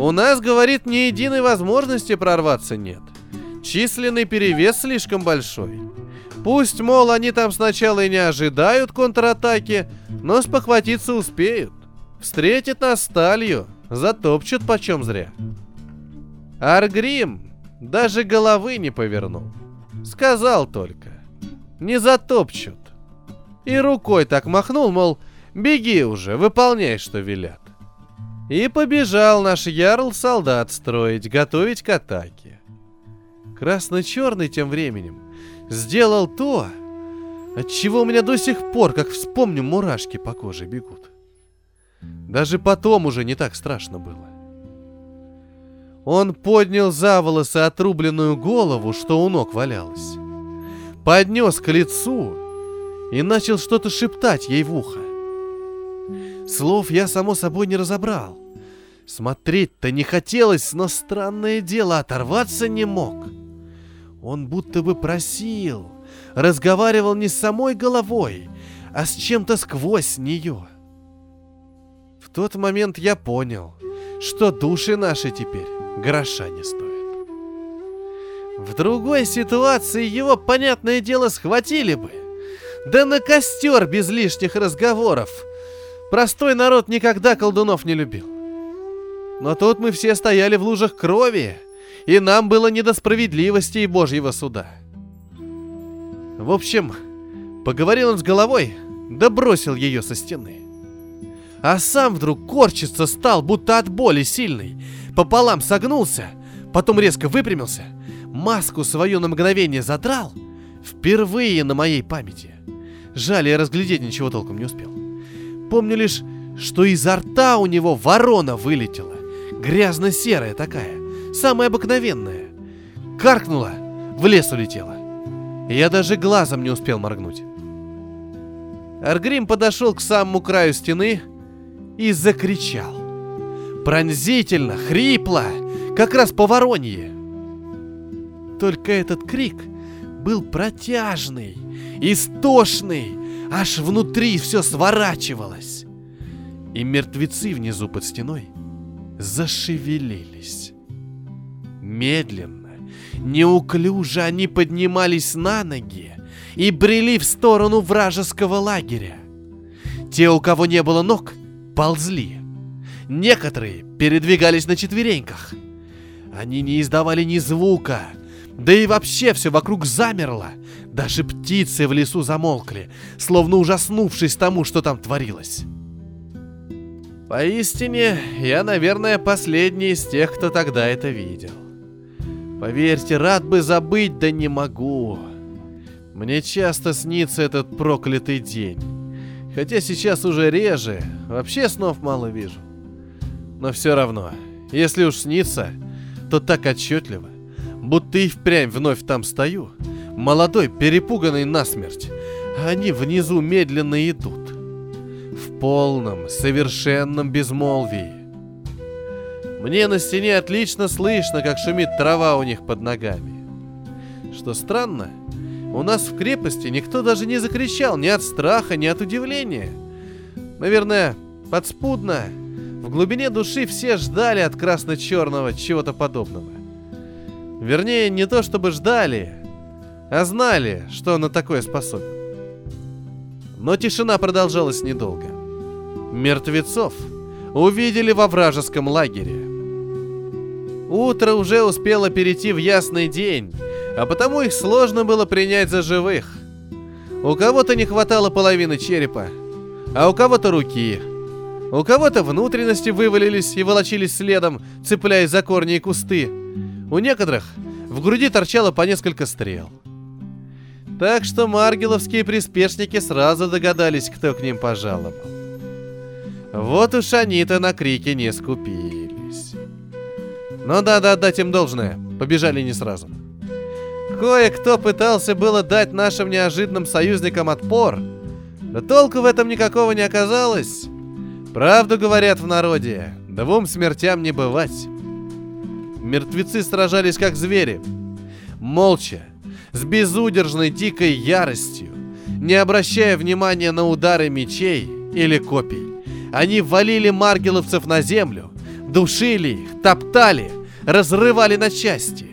У нас, говорит, ни единой возможности прорваться нет. Численный перевес слишком большой. Пусть, мол, они там сначала и не ожидают контратаки, но спохватиться успеют. Встретят нас сталью, затопчут почем зря. Аргрим даже головы не повернул. Сказал только. Не затопчут. И рукой так махнул, мол, беги уже, выполняй, что велят. И побежал наш ярл солдат строить, готовить к атаке. Красно-черный тем временем сделал то, от чего у меня до сих пор, как вспомню, мурашки по коже бегут. Даже потом уже не так страшно было. Он поднял за волосы отрубленную голову, что у ног валялась. Поднес к лицу и начал что-то шептать ей в ухо. Слов я, само собой, не разобрал. Смотреть-то не хотелось, но странное дело, оторваться не мог. Он будто бы просил, разговаривал не с самой головой, а с чем-то сквозь нее. В тот момент я понял, что души наши теперь гроша не стоят. В другой ситуации его, понятное дело, схватили бы. Да на костер без лишних разговоров. Простой народ никогда колдунов не любил. Но тут мы все стояли в лужах крови, и нам было не до справедливости и божьего суда. В общем, поговорил он с головой, да бросил ее со стены. А сам вдруг корчиться стал, будто от боли сильной, пополам согнулся, потом резко выпрямился, маску свою на мгновение задрал, впервые на моей памяти. Жаль, я разглядеть ничего толком не успел. Помню лишь, что изо рта у него ворона вылетела, грязно-серая такая, самая обыкновенная. Каркнула, в лес улетела. Я даже глазом не успел моргнуть. Аргрим подошел к самому краю стены и закричал. Пронзительно, хрипло, как раз по воронье. Только этот крик был протяжный, истошный, аж внутри все сворачивалось. И мертвецы внизу под стеной зашевелились. Медленно, неуклюже они поднимались на ноги и брели в сторону вражеского лагеря. Те, у кого не было ног, ползли. Некоторые передвигались на четвереньках. Они не издавали ни звука, да и вообще все вокруг замерло. Даже птицы в лесу замолкли, словно ужаснувшись тому, что там творилось. Поистине, я, наверное, последний из тех, кто тогда это видел. Поверьте, рад бы забыть, да не могу. Мне часто снится этот проклятый день. Хотя сейчас уже реже, вообще снов мало вижу. Но все равно, если уж снится, то так отчетливо, будто и впрямь вновь там стою, молодой, перепуганный насмерть, они внизу медленно идут. В полном, совершенном безмолвии. Мне на стене отлично слышно, как шумит трава у них под ногами. Что странно, у нас в крепости никто даже не закричал ни от страха, ни от удивления. Наверное, подспудно, в глубине души все ждали от красно-черного чего-то подобного. Вернее, не то чтобы ждали, а знали, что на такое способен. Но тишина продолжалась недолго. Мертвецов увидели во вражеском лагере. Утро уже успело перейти в ясный день, а потому их сложно было принять за живых. У кого-то не хватало половины черепа, а у кого-то руки – у кого-то внутренности вывалились и волочились следом, цепляясь за корни и кусты. У некоторых в груди торчало по несколько стрел. Так что маргеловские приспешники сразу догадались, кто к ним пожаловал. Вот уж они-то на крики не скупились. Но надо отдать им должное, побежали не сразу. Кое-кто пытался было дать нашим неожиданным союзникам отпор, но толку в этом никакого не оказалось. Правду говорят в народе, двум смертям не бывать. Мертвецы сражались как звери, молча, с безудержной дикой яростью, не обращая внимания на удары мечей или копий. Они валили маргеловцев на землю, Душили их, топтали, разрывали на части.